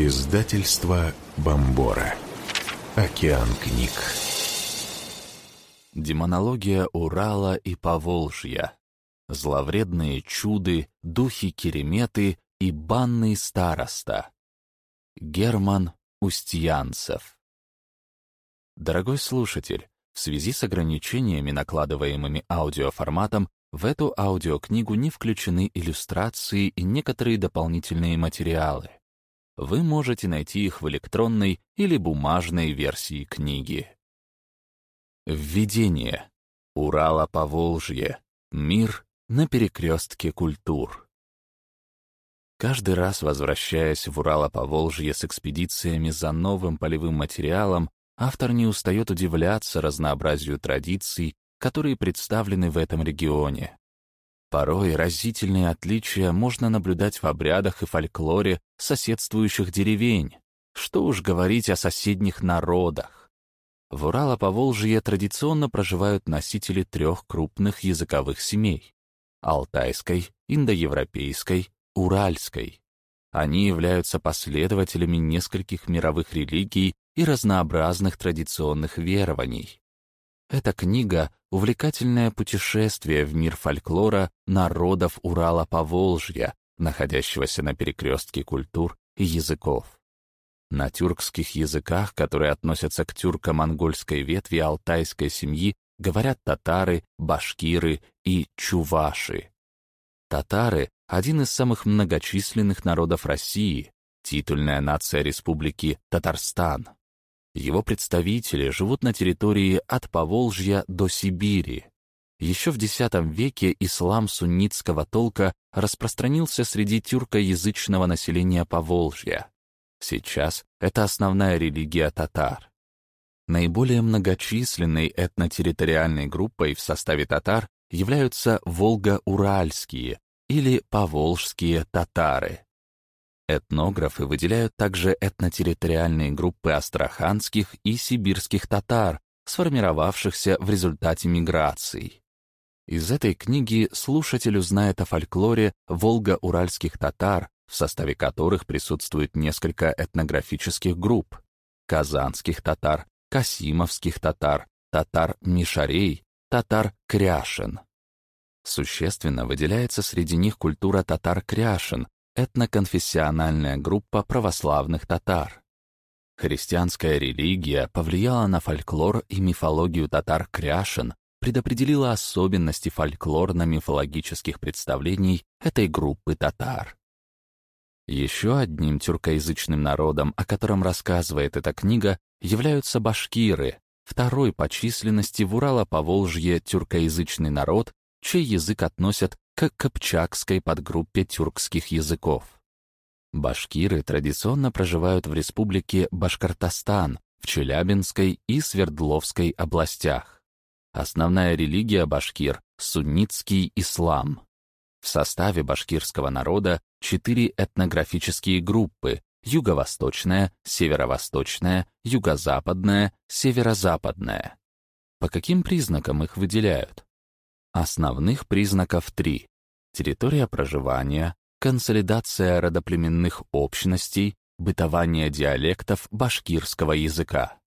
Издательство Бомбора. Океан книг. Демонология Урала и Поволжья. Зловредные чуды, духи-кереметы и банный староста. Герман Устьянцев. Дорогой слушатель, в связи с ограничениями, накладываемыми аудиоформатом, в эту аудиокнигу не включены иллюстрации и некоторые дополнительные материалы вы можете найти их в электронной или бумажной версии книги. Введение. Урала Поволжье. Мир на перекрестке культур. Каждый раз, возвращаясь в Урала Поволжье с экспедициями за новым полевым материалом, автор не устает удивляться разнообразию традиций, которые представлены в этом регионе. Порой разительные отличия можно наблюдать в обрядах и фольклоре соседствующих деревень. Что уж говорить о соседних народах. В Урало-Поволжье традиционно проживают носители трех крупных языковых семей — алтайской, индоевропейской, уральской. Они являются последователями нескольких мировых религий и разнообразных традиционных верований. Эта книга — увлекательное путешествие в мир фольклора народов Урала-Поволжья, находящегося на перекрестке культур и языков. На тюркских языках, которые относятся к тюрко-монгольской ветви алтайской семьи, говорят татары, башкиры и чуваши. Татары — один из самых многочисленных народов России, титульная нация республики Татарстан. Его представители живут на территории от Поволжья до Сибири. Еще в X веке ислам суннитского толка распространился среди тюркоязычного населения Поволжья. Сейчас это основная религия татар. Наиболее многочисленной этнотерриториальной группой в составе татар являются волго-уральские или поволжские татары. Этнографы выделяют также этнотерриториальные группы астраханских и сибирских татар, сформировавшихся в результате миграций. Из этой книги слушатель узнает о фольклоре волго-уральских татар, в составе которых присутствует несколько этнографических групп — казанских татар, касимовских татар, татар-мишарей, татар-кряшин. Существенно выделяется среди них культура татар-кряшин, этноконфессиональная группа православных татар. Христианская религия повлияла на фольклор и мифологию татар-кряшин, предопределила особенности фольклорно-мифологических представлений этой группы татар. Еще одним тюркоязычным народом, о котором рассказывает эта книга, являются башкиры, второй по численности в Урало-Поволжье тюркоязычный народ, чей язык относят к копчакской подгруппе тюркских языков. Башкиры традиционно проживают в республике Башкортостан, в Челябинской и Свердловской областях. Основная религия башкир — суннитский ислам. В составе башкирского народа четыре этнографические группы — юго-восточная, северо-восточная, юго-западная, северо-западная. По каким признакам их выделяют? Основных признаков три. Территория проживания, консолидация родоплеменных общностей, бытование диалектов башкирского языка.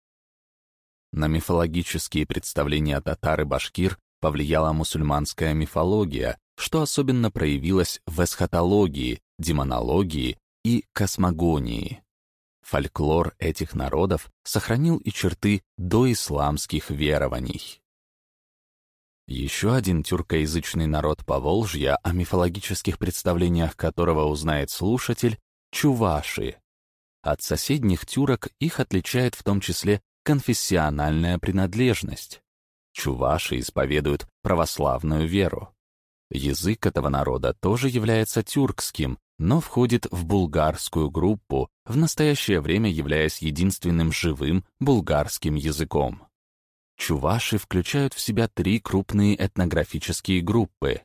На мифологические представления татар и башкир повлияла мусульманская мифология, что особенно проявилось в эсхатологии, демонологии и космогонии. Фольклор этих народов сохранил и черты доисламских верований. Еще один тюркоязычный народ Поволжья, о мифологических представлениях которого узнает слушатель — чуваши. От соседних тюрок их отличает в том числе конфессиональная принадлежность. Чуваши исповедуют православную веру. Язык этого народа тоже является тюркским, но входит в булгарскую группу, в настоящее время являясь единственным живым булгарским языком. Чуваши включают в себя три крупные этнографические группы.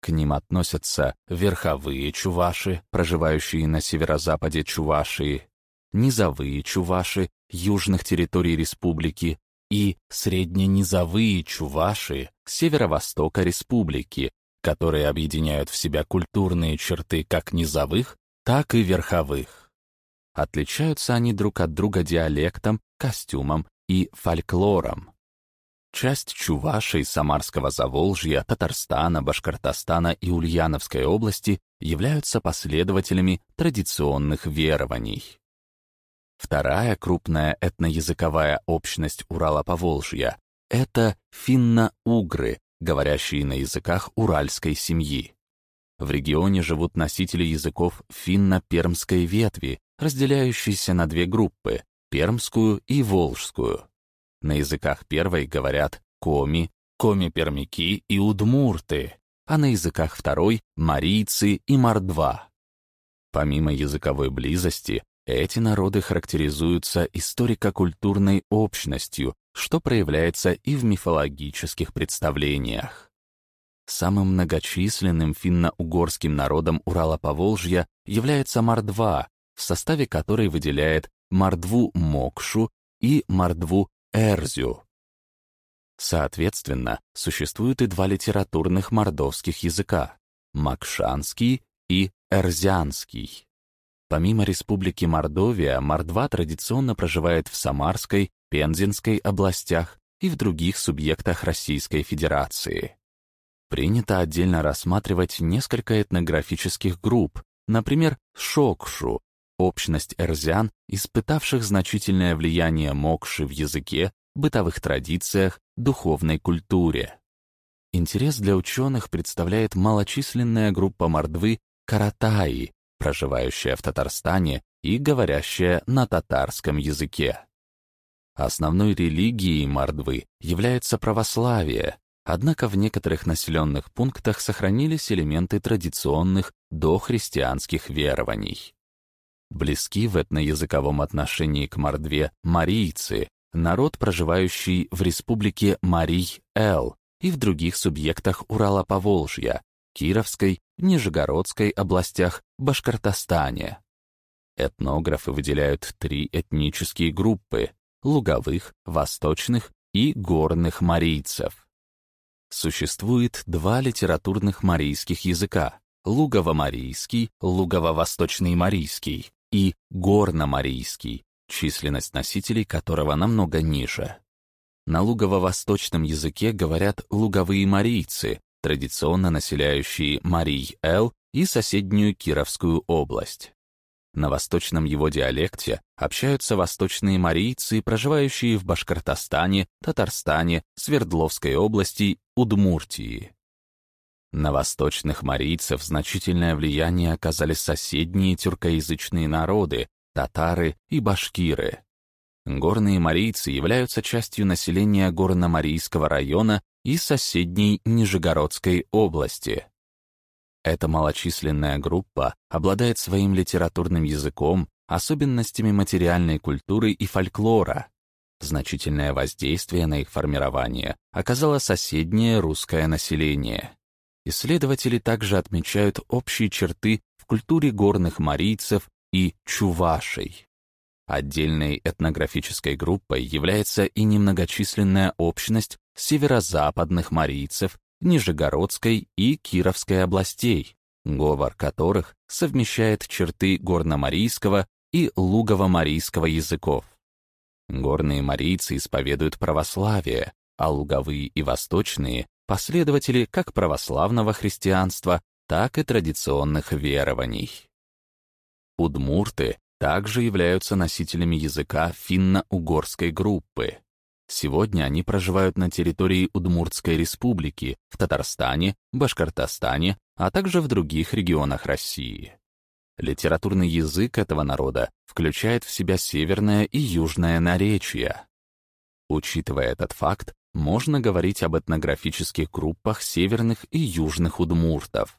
К ним относятся верховые чуваши, проживающие на северо-западе Чувашии, низовые чуваши южных территорий республики и средненизовые чуваши северо-востока республики, которые объединяют в себя культурные черты как низовых, так и верховых. Отличаются они друг от друга диалектом, костюмом и фольклором. Часть Чувашей, Самарского Заволжья, Татарстана, Башкортостана и Ульяновской области являются последователями традиционных верований. Вторая крупная этноязыковая общность Урала-Поволжья — это финно-угры, говорящие на языках уральской семьи. В регионе живут носители языков финно-пермской ветви, разделяющиеся на две группы — пермскую и волжскую. На языках первой говорят коми, коми-пермяки и удмурты, а на языках второй — марийцы и мордва. Помимо языковой близости, эти народы характеризуются историко-культурной общностью, что проявляется и в мифологических представлениях. Самым многочисленным финно-угорским народом Урала-Поволжья является Мордва, в составе которой выделяет Мордву-Мокшу и Мордву-Эрзю. Соответственно, существуют и два литературных мордовских языка — макшанский и эрзианский. Помимо Республики Мордовия, Мордва традиционно проживает в Самарской, Пензенской областях и в других субъектах Российской Федерации. Принято отдельно рассматривать несколько этнографических групп, например, Шокшу, общность эрзян, испытавших значительное влияние мокши в языке, бытовых традициях, духовной культуре. Интерес для ученых представляет малочисленная группа мордвы Каратаи, проживающая в Татарстане и говорящая на татарском языке. Основной религией мордвы является православие, однако в некоторых населенных пунктах сохранились элементы традиционных дохристианских верований. Близки в этноязыковом отношении к мордве марийцы, народ, проживающий в республике Марий-Эл и в других субъектах Урала-Поволжья, Кировской, Нижегородской областях, Башкортостане. Этнографы выделяют три этнические группы — луговых, восточных и горных марийцев. Существует два литературных марийских языка — лугово-марийский, лугово-восточный марийский и горно-марийский, численность носителей которого намного ниже. На лугово-восточном языке говорят луговые марийцы, традиционно населяющие Марий-Эл и соседнюю Кировскую область. На восточном его диалекте общаются восточные марийцы, проживающие в Башкортостане, Татарстане, Свердловской области, Удмуртии. На восточных марийцев значительное влияние оказали соседние тюркоязычные народы, татары и башкиры. Горные марийцы являются частью населения горно-марийского района и соседней Нижегородской области. Эта малочисленная группа обладает своим литературным языком, особенностями материальной культуры и фольклора. Значительное воздействие на их формирование оказало соседнее русское население. Исследователи также отмечают общие черты в культуре горных марийцев и чувашей. Отдельной этнографической группой является и немногочисленная общность северо-западных марийцев Нижегородской и Кировской областей, говор которых совмещает черты горно-марийского и лугово-марийского языков. Горные марийцы исповедуют православие, а луговые и восточные — последователи как православного христианства, так и традиционных верований. Удмурты также являются носителями языка финно-угорской группы. Сегодня они проживают на территории Удмуртской республики, в Татарстане, Башкортостане, а также в других регионах России. Литературный язык этого народа включает в себя северное и южное наречия. Учитывая этот факт, можно говорить об этнографических группах северных и южных удмуртов.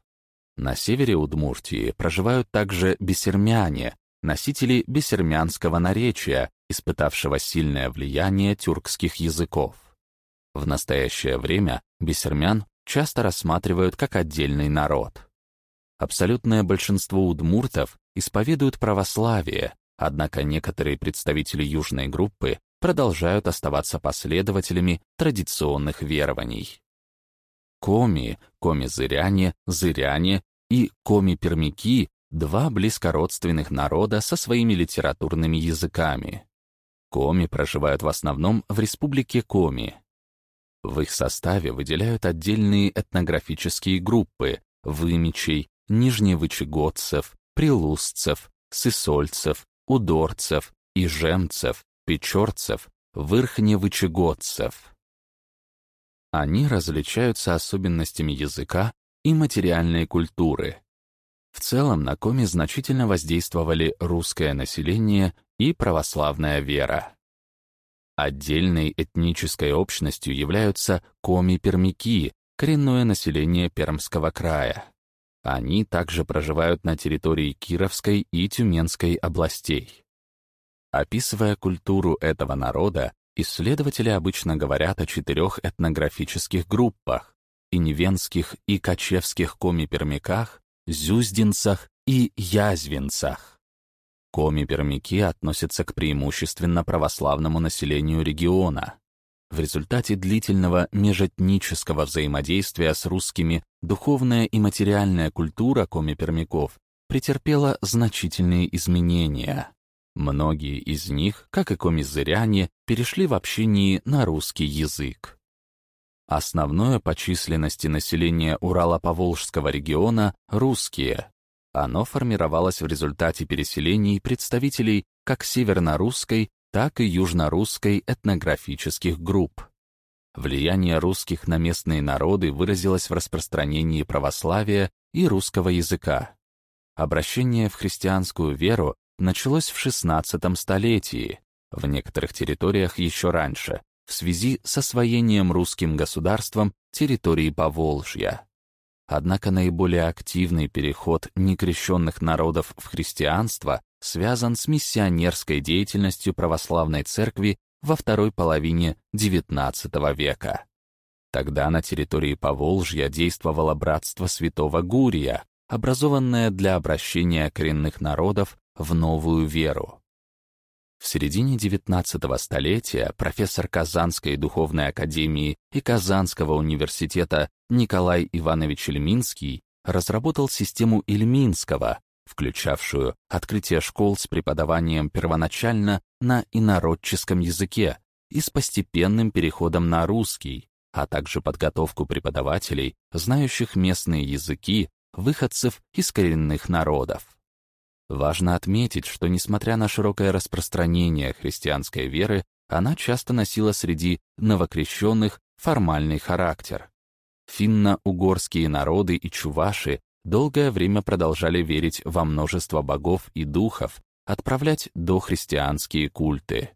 На севере Удмуртии проживают также бесермяне, носители бессермянского наречия, испытавшего сильное влияние тюркских языков. В настоящее время бессермян часто рассматривают как отдельный народ. Абсолютное большинство удмуртов исповедуют православие, однако некоторые представители южной группы продолжают оставаться последователями традиционных верований. Коми, коми-зыряне, зыряне и коми-пермяки два близкородственных народа со своими литературными языками. Коми проживают в основном в республике Коми. В их составе выделяют отдельные этнографические группы — вымичей, нижневычегодцев, прилузцев, сысольцев, удорцев, ижемцев, печорцев, вырхневычегодцев. Они различаются особенностями языка и материальной культуры. В целом на Коми значительно воздействовали русское население и православная вера. Отдельной этнической общностью являются коми-пермяки, коренное население Пермского края. Они также проживают на территории Кировской и Тюменской областей. Описывая культуру этого народа, исследователи обычно говорят о четырех этнографических группах — иневенских и кочевских коми-пермяках, зюздинцах и язвинцах. Коми-пермяки относятся к преимущественно православному населению региона. В результате длительного межэтнического взаимодействия с русскими духовная и материальная культура коми-пермяков претерпела значительные изменения. Многие из них, как и комизыряне, перешли в общении на русский язык. Основное по численности населения Урала-Поволжского региона — русские. Оно формировалось в результате переселений представителей как северно-русской, так и южно-русской этнографических групп. Влияние русских на местные народы выразилось в распространении православия и русского языка. Обращение в христианскую веру началось в XVI столетии, в некоторых территориях еще раньше, в связи с освоением русским государством территории Поволжья. Однако наиболее активный переход некрещенных народов в христианство связан с миссионерской деятельностью православной церкви во второй половине XIX века. Тогда на территории Поволжья действовало братство святого Гурия, образованное для обращения коренных народов в новую веру. В середине XIX столетия профессор Казанской духовной академии и Казанского университета Николай Иванович Ильминский разработал систему Ильминского, включавшую открытие школ с преподаванием первоначально на инородческом языке и с постепенным переходом на русский, а также подготовку преподавателей, знающих местные языки, выходцев из коренных народов. Важно отметить, что несмотря на широкое распространение христианской веры, она часто носила среди новокрещенных формальный характер. Финно-угорские народы и чуваши долгое время продолжали верить во множество богов и духов, отправлять дохристианские культы.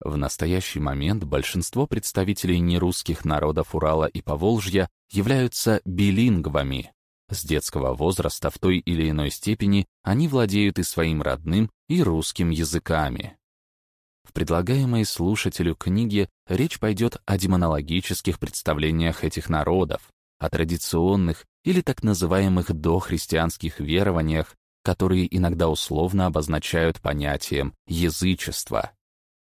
В настоящий момент большинство представителей нерусских народов Урала и Поволжья являются билингвами, с детского возраста в той или иной степени они владеют и своим родным, и русским языками. В предлагаемой слушателю книге речь пойдет о демонологических представлениях этих народов, о традиционных или так называемых дохристианских верованиях, которые иногда условно обозначают понятием «язычество».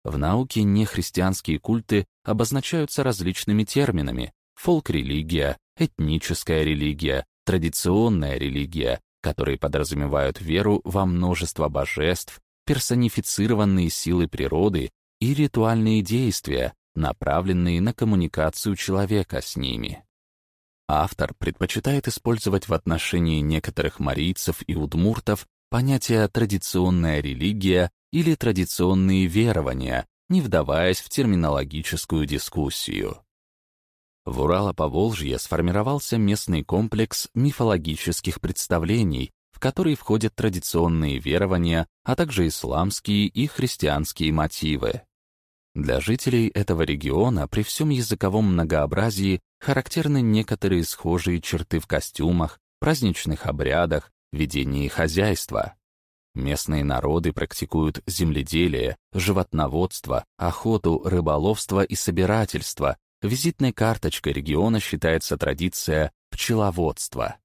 В науке нехристианские культы обозначаются различными терминами — фолк-религия, этническая религия, традиционная религия, которые подразумевают веру во множество божеств, персонифицированные силы природы и ритуальные действия, направленные на коммуникацию человека с ними. Автор предпочитает использовать в отношении некоторых марийцев и удмуртов понятия «традиционная религия» или «традиционные верования», не вдаваясь в терминологическую дискуссию. В Урало-Поволжье сформировался местный комплекс мифологических представлений, в который входят традиционные верования, а также исламские и христианские мотивы. Для жителей этого региона при всем языковом многообразии характерны некоторые схожие черты в костюмах, праздничных обрядах, ведении хозяйства. Местные народы практикуют земледелие, животноводство, охоту, рыболовство и собирательство, Визитной карточкой региона считается традиция пчеловодства.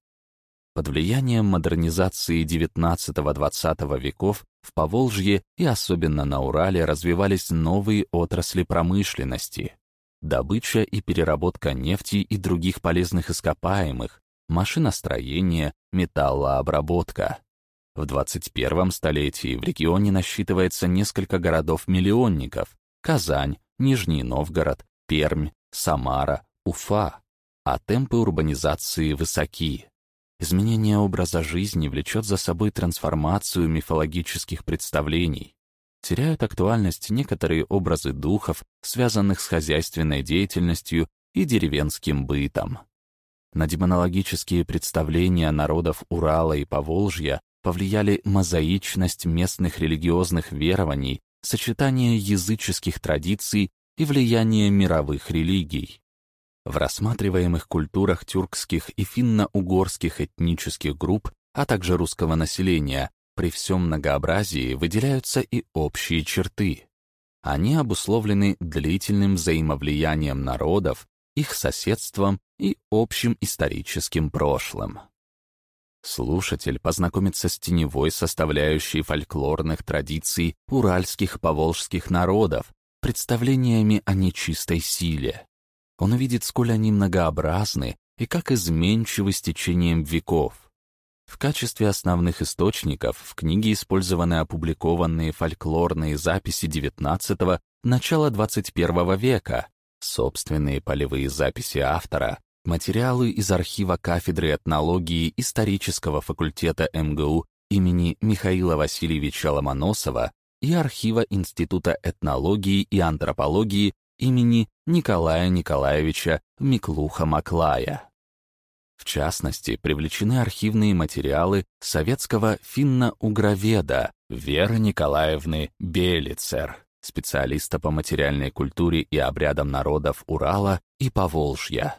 Под влиянием модернизации XIX-XX веков в Поволжье и особенно на Урале развивались новые отрасли промышленности. Добыча и переработка нефти и других полезных ископаемых, машиностроение, металлообработка. В 21 столетии в регионе насчитывается несколько городов-миллионников — Казань, Нижний Новгород, Пермь, Самара, Уфа. А темпы урбанизации высоки. Изменение образа жизни влечет за собой трансформацию мифологических представлений. Теряют актуальность некоторые образы духов, связанных с хозяйственной деятельностью и деревенским бытом. На демонологические представления народов Урала и Поволжья повлияли мозаичность местных религиозных верований, сочетание языческих традиций и влияние мировых религий. В рассматриваемых культурах тюркских и финно-угорских этнических групп, а также русского населения, при всем многообразии выделяются и общие черты. Они обусловлены длительным взаимовлиянием народов, их соседством и общим историческим прошлым. Слушатель познакомится с теневой составляющей фольклорных традиций уральских поволжских народов, представлениями о нечистой силе. Он увидит, сколь они многообразны и как изменчивы с течением веков. В качестве основных источников в книге использованы опубликованные фольклорные записи XIX – начала XXI века, собственные полевые записи автора, Материалы из архива кафедры этнологии исторического факультета МГУ имени Михаила Васильевича Ломоносова и архива Института этнологии и антропологии имени Николая Николаевича Миклуха-Маклая. В частности, привлечены архивные материалы советского финно-угроведа Веры Николаевны Белицер, специалиста по материальной культуре и обрядам народов Урала и Поволжья.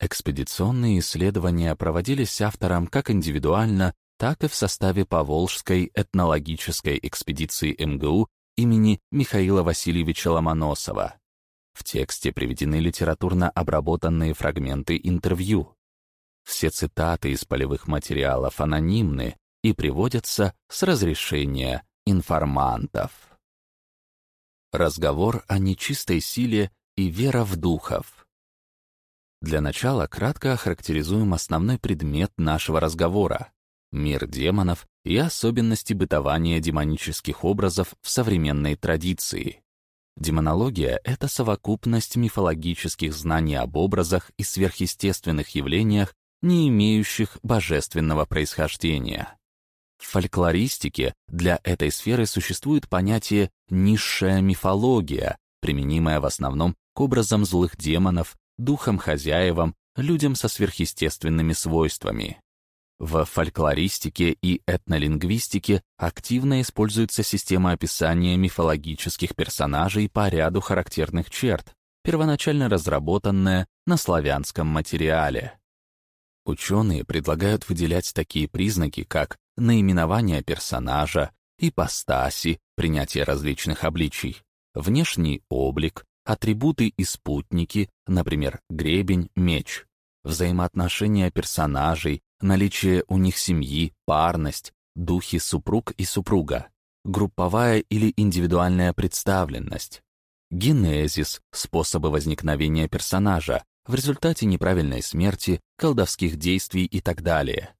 Экспедиционные исследования проводились автором как индивидуально, так и в составе Поволжской этнологической экспедиции МГУ имени Михаила Васильевича Ломоносова. В тексте приведены литературно обработанные фрагменты интервью. Все цитаты из полевых материалов анонимны и приводятся с разрешения информантов. Разговор о нечистой силе и вера в духов. Для начала кратко охарактеризуем основной предмет нашего разговора — мир демонов и особенности бытования демонических образов в современной традиции. Демонология — это совокупность мифологических знаний об образах и сверхъестественных явлениях, не имеющих божественного происхождения. В фольклористике для этой сферы существует понятие «низшая мифология», применимое в основном к образам злых демонов, духом-хозяевам, людям со сверхъестественными свойствами. В фольклористике и этнолингвистике активно используется система описания мифологических персонажей по ряду характерных черт, первоначально разработанная на славянском материале. Ученые предлагают выделять такие признаки, как наименование персонажа, ипостаси, принятие различных обличий, внешний облик, атрибуты и спутники, например, гребень, меч, взаимоотношения персонажей, наличие у них семьи, парность, духи супруг и супруга, групповая или индивидуальная представленность, генезис, способы возникновения персонажа в результате неправильной смерти, колдовских действий и так далее,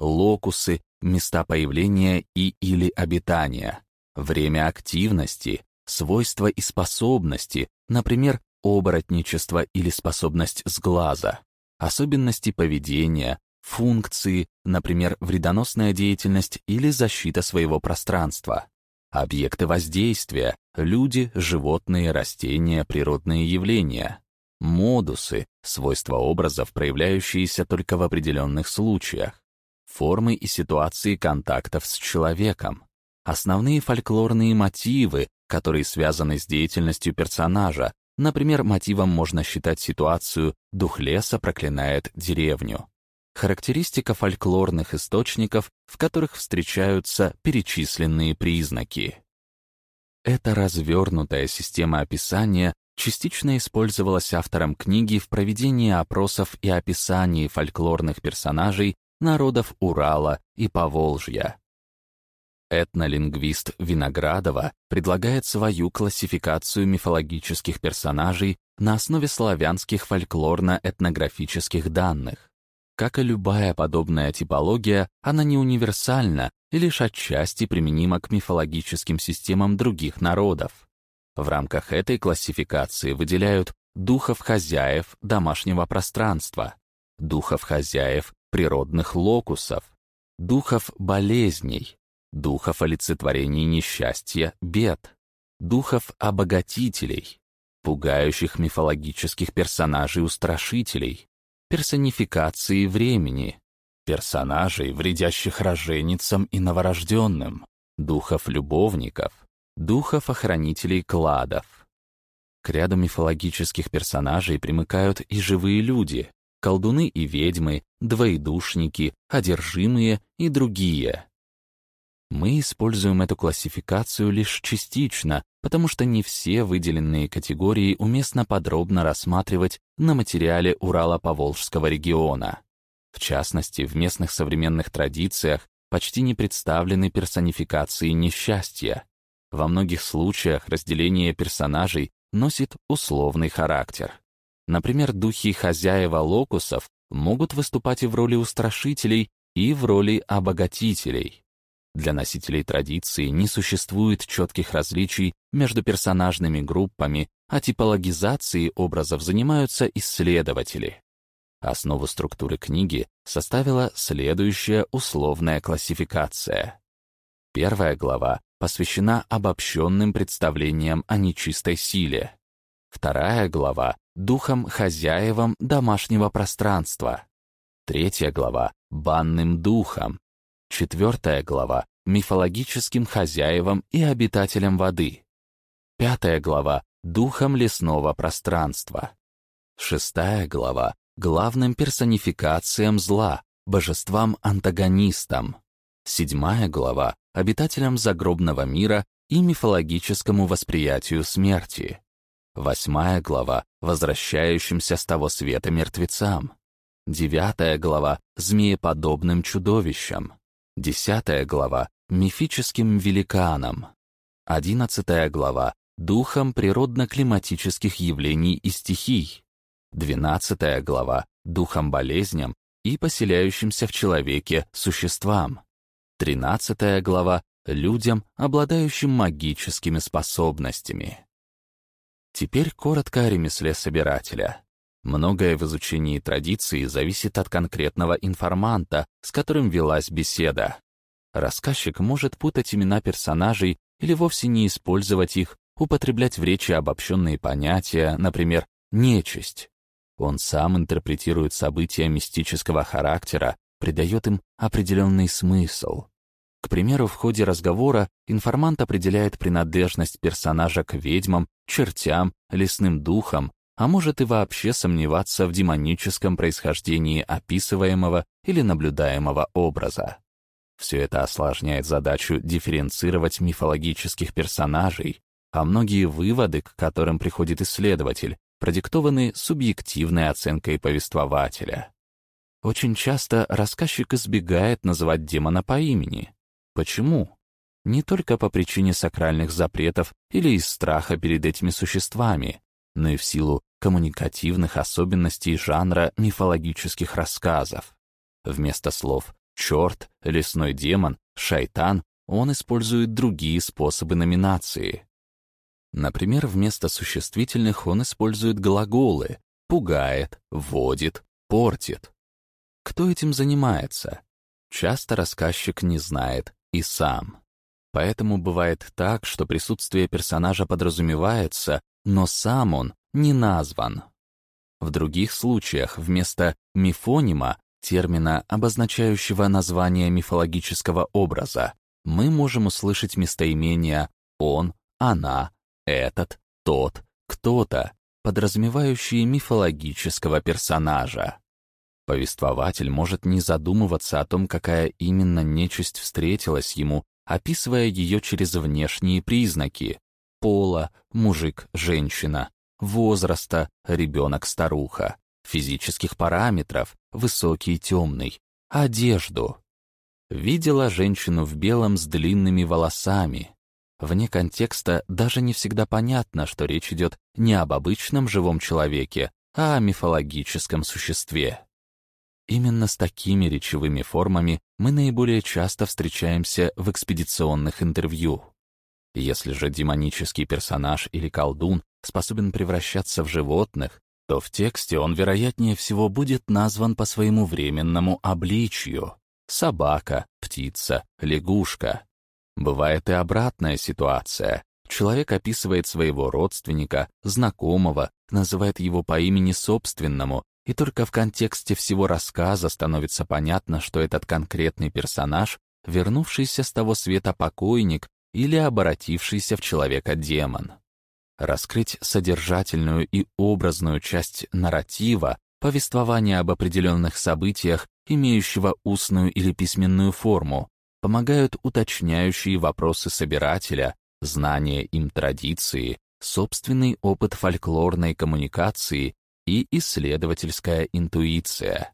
локусы, места появления и или обитания, время активности, свойства и способности, например, оборотничество или способность с глаза, особенности поведения, функции, например, вредоносная деятельность или защита своего пространства, объекты воздействия, люди, животные, растения, природные явления, модусы, свойства образов, проявляющиеся только в определенных случаях, формы и ситуации контактов с человеком, основные фольклорные мотивы, которые связаны с деятельностью персонажа. Например, мотивом можно считать ситуацию «дух леса проклинает деревню». Характеристика фольклорных источников, в которых встречаются перечисленные признаки. Эта развернутая система описания частично использовалась автором книги в проведении опросов и описании фольклорных персонажей народов Урала и Поволжья. Этнолингвист Виноградова предлагает свою классификацию мифологических персонажей на основе славянских фольклорно-этнографических данных. Как и любая подобная типология, она не универсальна и лишь отчасти применима к мифологическим системам других народов. В рамках этой классификации выделяют духов хозяев домашнего пространства, духов хозяев природных локусов, духов болезней, духов олицетворений несчастья, бед, духов обогатителей, пугающих мифологических персонажей-устрашителей, персонификации времени, персонажей, вредящих роженицам и новорожденным, духов-любовников, духов-охранителей кладов. К ряду мифологических персонажей примыкают и живые люди, колдуны и ведьмы, двоедушники, одержимые и другие. Мы используем эту классификацию лишь частично, потому что не все выделенные категории уместно подробно рассматривать на материале Урала-Поволжского региона. В частности, в местных современных традициях почти не представлены персонификации несчастья. Во многих случаях разделение персонажей носит условный характер. Например, духи хозяева локусов могут выступать и в роли устрашителей, и в роли обогатителей. Для носителей традиции не существует четких различий между персонажными группами, а типологизацией образов занимаются исследователи. Основу структуры книги составила следующая условная классификация. Первая глава посвящена обобщенным представлениям о нечистой силе. Вторая глава — духам-хозяевам домашнего пространства. Третья глава — банным духам. Четвертая глава — мифологическим хозяевам и обитателям воды. Пятая глава — духам лесного пространства. Шестая глава — главным персонификациям зла, божествам-антагонистам. Седьмая глава — обитателям загробного мира и мифологическому восприятию смерти. Восьмая глава — возвращающимся с того света мертвецам. Девятая глава — змееподобным чудовищам. Десятая глава — мифическим великанам. Одиннадцатая глава — духом природно-климатических явлений и стихий. Двенадцатая глава — духом болезням и поселяющимся в человеке существам. Тринадцатая глава — людям, обладающим магическими способностями. Теперь коротко о ремесле собирателя. Многое в изучении традиции зависит от конкретного информанта, с которым велась беседа. Рассказчик может путать имена персонажей или вовсе не использовать их, употреблять в речи обобщенные понятия, например, «нечисть». Он сам интерпретирует события мистического характера, придает им определенный смысл. К примеру, в ходе разговора информант определяет принадлежность персонажа к ведьмам, чертям, лесным духам, а может и вообще сомневаться в демоническом происхождении описываемого или наблюдаемого образа. Все это осложняет задачу дифференцировать мифологических персонажей, а многие выводы, к которым приходит исследователь, продиктованы субъективной оценкой повествователя. Очень часто рассказчик избегает называть демона по имени. Почему? Не только по причине сакральных запретов или из страха перед этими существами, но и в силу коммуникативных особенностей жанра мифологических рассказов. Вместо слов «черт», «лесной демон», «шайтан» он использует другие способы номинации. Например, вместо существительных он использует глаголы «пугает», «вводит», «портит». Кто этим занимается? Часто рассказчик не знает и сам. Поэтому бывает так, что присутствие персонажа подразумевается, но сам он не назван. В других случаях вместо мифонима, термина, обозначающего название мифологического образа, мы можем услышать местоимения «он», «она», «этот», «тот», «кто-то», подразумевающие мифологического персонажа. Повествователь может не задумываться о том, какая именно нечисть встретилась ему, описывая ее через внешние признаки — пола, мужик, женщина, возраста, ребенок-старуха, физических параметров, высокий, темный, одежду. Видела женщину в белом с длинными волосами. Вне контекста даже не всегда понятно, что речь идет не об обычном живом человеке, а о мифологическом существе. именно с такими речевыми формами мы наиболее часто встречаемся в экспедиционных интервью. Если же демонический персонаж или колдун способен превращаться в животных, то в тексте он, вероятнее всего, будет назван по своему временному обличью — собака, птица, лягушка. Бывает и обратная ситуация. Человек описывает своего родственника, знакомого, называет его по имени собственному, и только в контексте всего рассказа становится понятно, что этот конкретный персонаж — вернувшийся с того света покойник или обратившийся в человека демон. Раскрыть содержательную и образную часть нарратива, повествования об определенных событиях, имеющего устную или письменную форму, помогают уточняющие вопросы собирателя, знание им традиции, собственный опыт фольклорной коммуникации и исследовательская интуиция.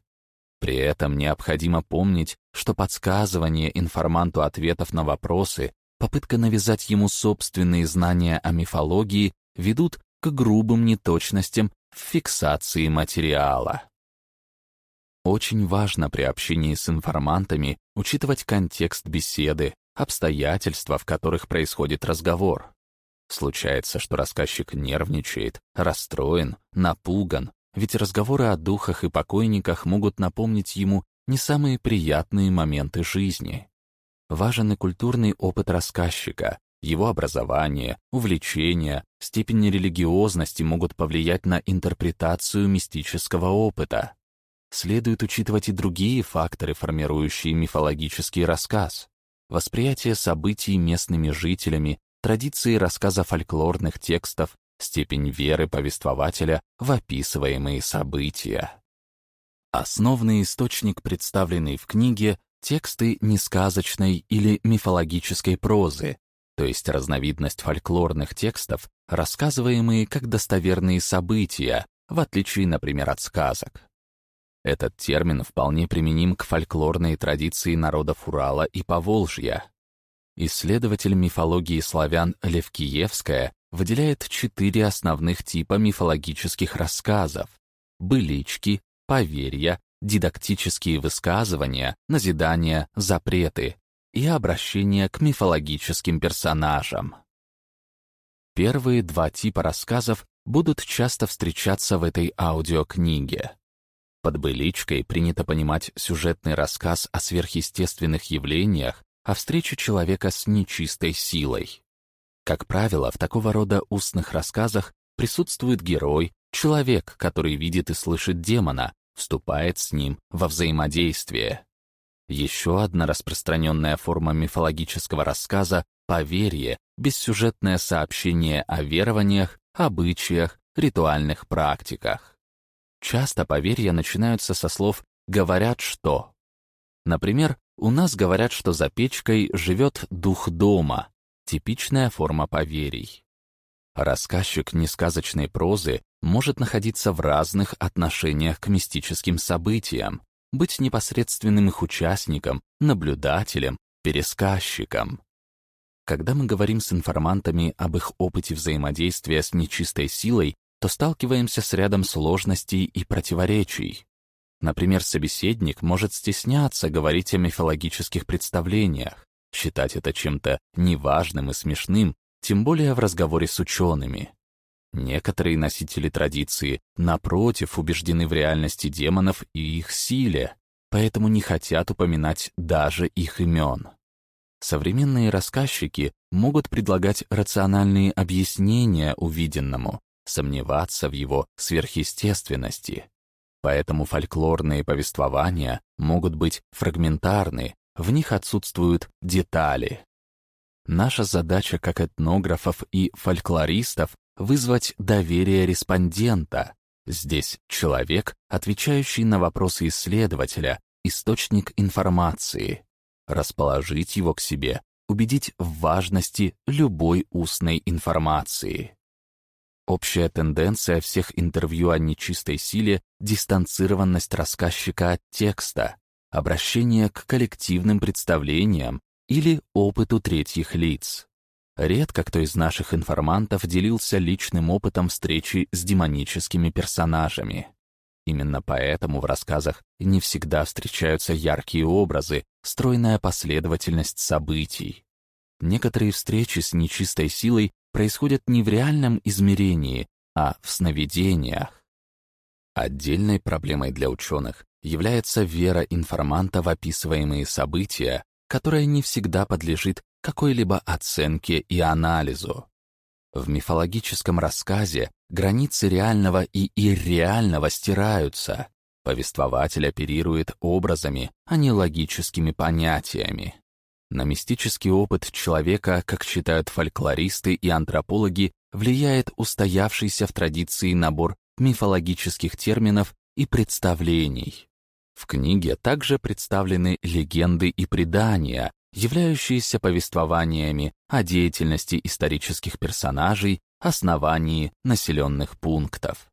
При этом необходимо помнить, что подсказывание информанту ответов на вопросы, попытка навязать ему собственные знания о мифологии ведут к грубым неточностям в фиксации материала. Очень важно при общении с информантами учитывать контекст беседы, обстоятельства, в которых происходит разговор. Случается, что рассказчик нервничает, расстроен, напуган, ведь разговоры о духах и покойниках могут напомнить ему не самые приятные моменты жизни. Важен и культурный опыт рассказчика, его образование, увлечения, степень религиозности могут повлиять на интерпретацию мистического опыта. Следует учитывать и другие факторы, формирующие мифологический рассказ. Восприятие событий местными жителями, традиции рассказа фольклорных текстов, степень веры повествователя в описываемые события. Основный источник, представленный в книге, тексты несказочной или мифологической прозы, то есть разновидность фольклорных текстов, рассказываемые как достоверные события, в отличие, например, от сказок. Этот термин вполне применим к фольклорной традиции народов Урала и Поволжья. Исследователь мифологии славян Левкиевская выделяет четыре основных типа мифологических рассказов — былички, поверья, дидактические высказывания, назидания, запреты и обращение к мифологическим персонажам. Первые два типа рассказов будут часто встречаться в этой аудиокниге. Под быличкой принято понимать сюжетный рассказ о сверхъестественных явлениях, о встрече человека с нечистой силой. Как правило, в такого рода устных рассказах присутствует герой, человек, который видит и слышит демона, вступает с ним во взаимодействие. Еще одна распространенная форма мифологического рассказа — поверье, бессюжетное сообщение о верованиях, обычаях, ритуальных практиках. Часто поверья начинаются со слов «говорят что». Например, у нас говорят, что за печкой живет дух дома, типичная форма поверий. Рассказчик несказочной прозы может находиться в разных отношениях к мистическим событиям, быть непосредственным их участником, наблюдателем, пересказчиком. Когда мы говорим с информантами об их опыте взаимодействия с нечистой силой, то сталкиваемся с рядом сложностей и противоречий. Например, собеседник может стесняться говорить о мифологических представлениях, считать это чем-то неважным и смешным, тем более в разговоре с учеными. Некоторые носители традиции, напротив, убеждены в реальности демонов и их силе, поэтому не хотят упоминать даже их имен. Современные рассказчики могут предлагать рациональные объяснения увиденному, сомневаться в его сверхъестественности. Поэтому фольклорные повествования могут быть фрагментарны, в них отсутствуют детали. Наша задача как этнографов и фольклористов вызвать доверие респондента. Здесь человек, отвечающий на вопросы исследователя, источник информации. Расположить его к себе, убедить в важности любой устной информации. Общая тенденция всех интервью о нечистой силе — дистанцированность рассказчика от текста, обращение к коллективным представлениям или опыту третьих лиц. Редко кто из наших информантов делился личным опытом встречи с демоническими персонажами. Именно поэтому в рассказах не всегда встречаются яркие образы, стройная последовательность событий. Некоторые встречи с нечистой силой происходят не в реальном измерении, а в сновидениях. Отдельной проблемой для ученых является вера информанта в описываемые события, которая не всегда подлежит какой-либо оценке и анализу. В мифологическом рассказе границы реального и ирреального стираются. Повествователь оперирует образами, а не логическими понятиями. На мистический опыт человека, как считают фольклористы и антропологи, влияет устоявшийся в традиции набор мифологических терминов и представлений. В книге также представлены легенды и предания, являющиеся повествованиями о деятельности исторических персонажей, основании населенных пунктов.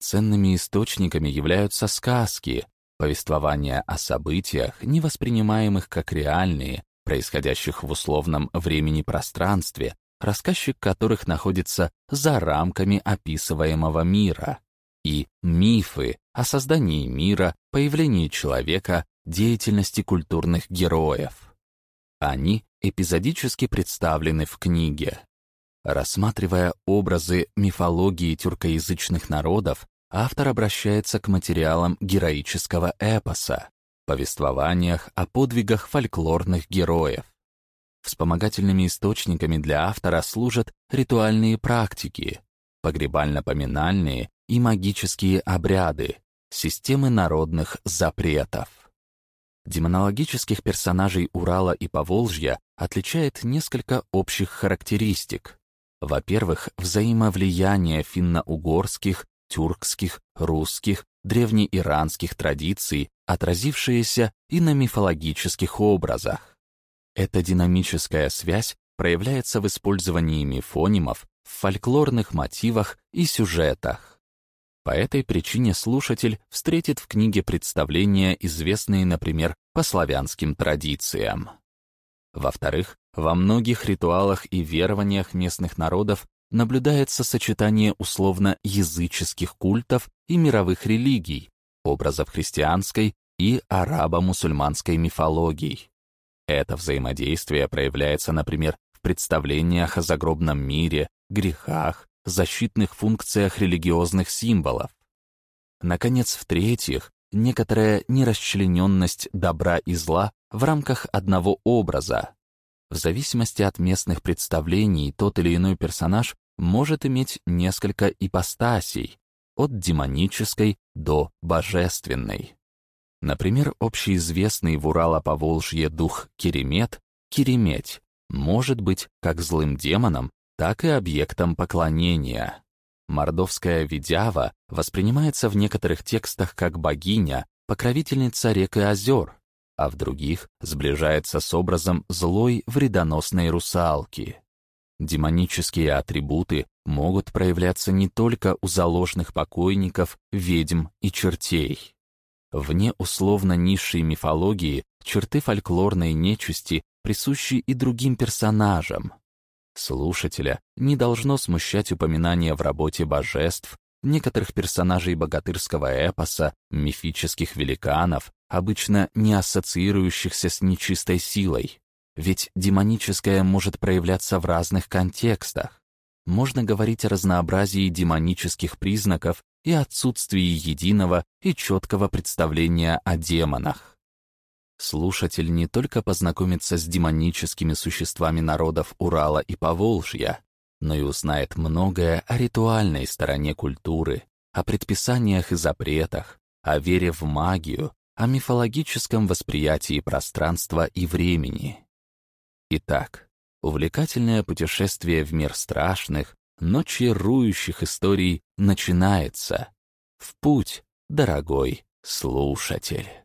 Ценными источниками являются сказки, повествования о событиях, не воспринимаемых как реальные, происходящих в условном времени-пространстве, рассказчик которых находится за рамками описываемого мира, и мифы о создании мира, появлении человека, деятельности культурных героев. Они эпизодически представлены в книге. Рассматривая образы мифологии тюркоязычных народов, автор обращается к материалам героического эпоса, повествованиях о подвигах фольклорных героев. Вспомогательными источниками для автора служат ритуальные практики, погребально-поминальные и магические обряды, системы народных запретов. Демонологических персонажей Урала и Поволжья отличает несколько общих характеристик. Во-первых, взаимовлияние финно-угорских, тюркских, русских, древнеиранских традиций, отразившееся и на мифологических образах. Эта динамическая связь проявляется в использовании мифонимов в фольклорных мотивах и сюжетах. По этой причине слушатель встретит в книге представления, известные, например, по славянским традициям. Во-вторых, во многих ритуалах и верованиях местных народов наблюдается сочетание условно-языческих культов и мировых религий, образов христианской и арабо-мусульманской мифологий. Это взаимодействие проявляется, например, в представлениях о загробном мире, грехах, защитных функциях религиозных символов. Наконец, в-третьих, некоторая нерасчлененность добра и зла в рамках одного образа. В зависимости от местных представлений тот или иной персонаж может иметь несколько ипостасей, от демонической до божественной. Например, общеизвестный в Урало-Поволжье дух Керемет, Кереметь, может быть как злым демоном, так и объектом поклонения. Мордовская Видява воспринимается в некоторых текстах как богиня, покровительница рек и озер, а в других сближается с образом злой вредоносной русалки. Демонические атрибуты могут проявляться не только у заложных покойников, ведьм и чертей. Вне условно низшей мифологии черты фольклорной нечисти присущи и другим персонажам, Слушателя не должно смущать упоминание в работе божеств, некоторых персонажей богатырского эпоса, мифических великанов, обычно не ассоциирующихся с нечистой силой. Ведь демоническое может проявляться в разных контекстах. Можно говорить о разнообразии демонических признаков и отсутствии единого и четкого представления о демонах. Слушатель не только познакомится с демоническими существами народов Урала и Поволжья, но и узнает многое о ритуальной стороне культуры, о предписаниях и запретах, о вере в магию, о мифологическом восприятии пространства и времени. Итак, увлекательное путешествие в мир страшных, но чарующих историй начинается. В путь, дорогой слушатель.